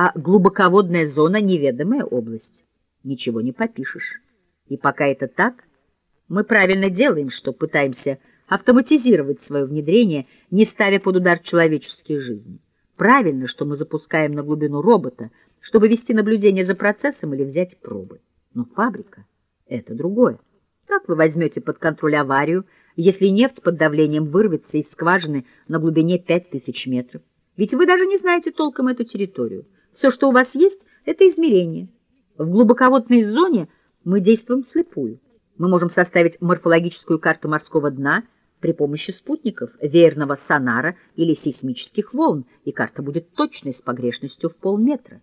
а глубоководная зона — неведомая область. Ничего не попишешь. И пока это так, мы правильно делаем, что пытаемся автоматизировать свое внедрение, не ставя под удар человеческие жизни. Правильно, что мы запускаем на глубину робота, чтобы вести наблюдение за процессом или взять пробы. Но фабрика — это другое. Как вы возьмете под контроль аварию, если нефть под давлением вырвется из скважины на глубине 5000 метров? Ведь вы даже не знаете толком эту территорию. Все, что у вас есть, — это измерение. В глубоководной зоне мы действуем слепую. Мы можем составить морфологическую карту морского дна при помощи спутников, веерного сонара или сейсмических волн, и карта будет точной с погрешностью в полметра.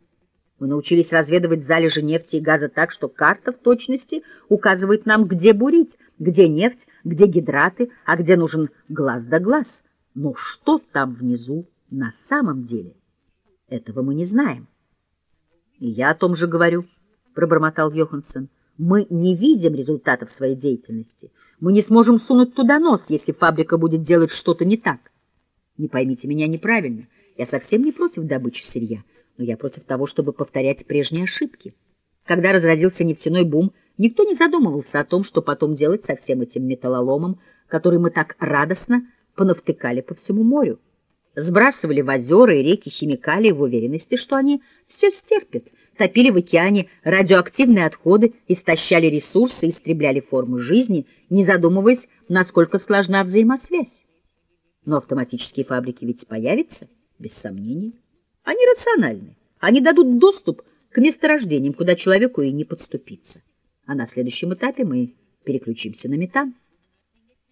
Мы научились разведывать залежи нефти и газа так, что карта в точности указывает нам, где бурить, где нефть, где гидраты, а где нужен глаз да глаз. Но что там внизу на самом деле? Этого мы не знаем. — И я о том же говорю, — пробормотал Йоханссон. — Мы не видим результатов своей деятельности. Мы не сможем сунуть туда нос, если фабрика будет делать что-то не так. Не поймите меня неправильно. Я совсем не против добычи сырья но я против того, чтобы повторять прежние ошибки. Когда разразился нефтяной бум, никто не задумывался о том, что потом делать со всем этим металлоломом, который мы так радостно понавтыкали по всему морю. Сбрасывали в озера и реки химикалии в уверенности, что они все стерпят, топили в океане радиоактивные отходы, истощали ресурсы, истребляли формы жизни, не задумываясь, насколько сложна взаимосвязь. Но автоматические фабрики ведь появятся, без сомнения. Они рациональны. Они дадут доступ к месторождениям, куда человеку и не подступиться. А на следующем этапе мы переключимся на метан.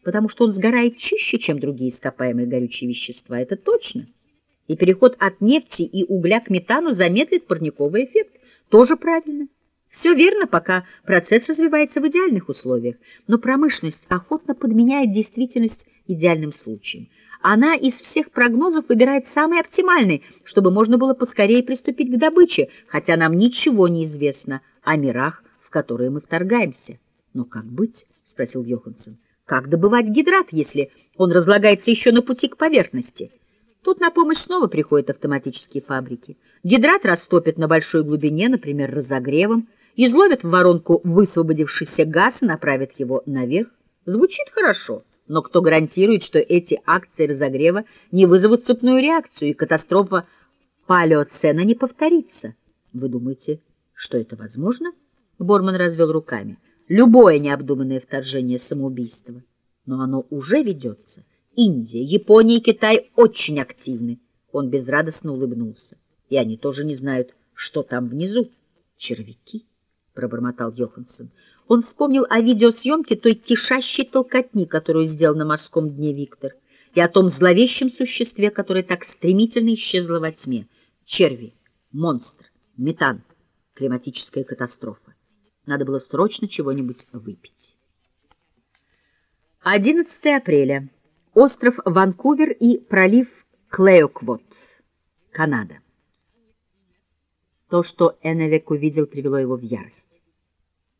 Потому что он сгорает чище, чем другие ископаемые горючие вещества, это точно. И переход от нефти и угля к метану замедлит парниковый эффект. Тоже правильно. Все верно, пока процесс развивается в идеальных условиях, но промышленность охотно подменяет действительность идеальным случаем. Она из всех прогнозов выбирает самый оптимальный, чтобы можно было поскорее приступить к добыче, хотя нам ничего не известно о мирах, в которые мы вторгаемся. Но как быть? — спросил Йоханссон. Как добывать гидрат, если он разлагается еще на пути к поверхности? Тут на помощь снова приходят автоматические фабрики. Гидрат растопят на большой глубине, например, разогревом, изловят в воронку высвободившийся газ и направят его наверх. Звучит хорошо. Но кто гарантирует, что эти акции разогрева не вызовут цепную реакцию, и катастрофа палеоцена не повторится? Вы думаете, что это возможно? Борман развел руками. Любое необдуманное вторжение самоубийства. Но оно уже ведется. Индия, Япония и Китай очень активны. Он безрадостно улыбнулся. И они тоже не знают, что там внизу. Червяки, пробормотал Йоханссон. Он вспомнил о видеосъемке той кишащей толкотни, которую сделал на морском дне Виктор, и о том зловещем существе, которое так стремительно исчезло во тьме. Черви, монстр, метан, климатическая катастрофа. Надо было срочно чего-нибудь выпить. 11 апреля. Остров Ванкувер и пролив Клеоквот, Канада. То, что Энневек увидел, привело его в ярость.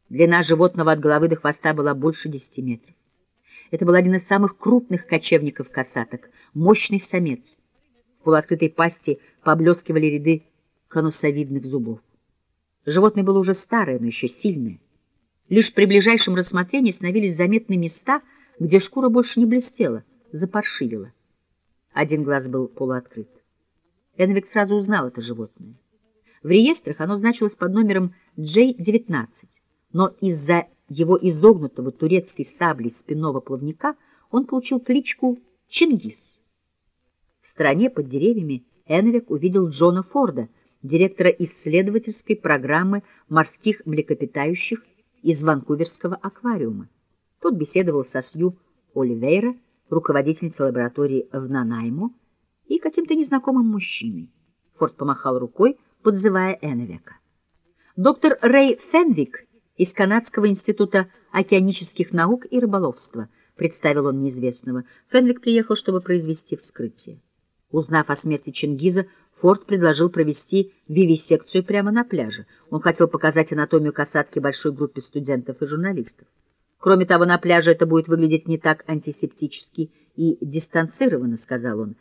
Длина животного от головы до хвоста была больше десяти метров. Это был один из самых крупных кочевников-касаток, мощный самец. В полуоткрытой пасти поблескивали ряды конусовидных зубов. Животное было уже старое, но еще сильное. Лишь при ближайшем рассмотрении становились заметны места, где шкура больше не блестела, запаршивила. Один глаз был полуоткрыт. Энвик сразу узнал это животное. В реестрах оно значилось под номером J-19 но из-за его изогнутого турецкой сабли спинного плавника он получил кличку Чингис. В стороне под деревьями Энвик увидел Джона Форда, директора исследовательской программы морских млекопитающих из Ванкуверского аквариума. Тот беседовал со Сью Оливейра, руководительницей лаборатории в Нанаймо, и каким-то незнакомым мужчиной. Форд помахал рукой, подзывая Энвека. Доктор Рэй Фенвик из Канадского института океанических наук и рыболовства, представил он неизвестного. Фенлик приехал, чтобы произвести вскрытие. Узнав о смерти Чингиза, Форд предложил провести вивисекцию прямо на пляже. Он хотел показать анатомию касатки большой группе студентов и журналистов. Кроме того, на пляже это будет выглядеть не так антисептически и дистанцированно, сказал он.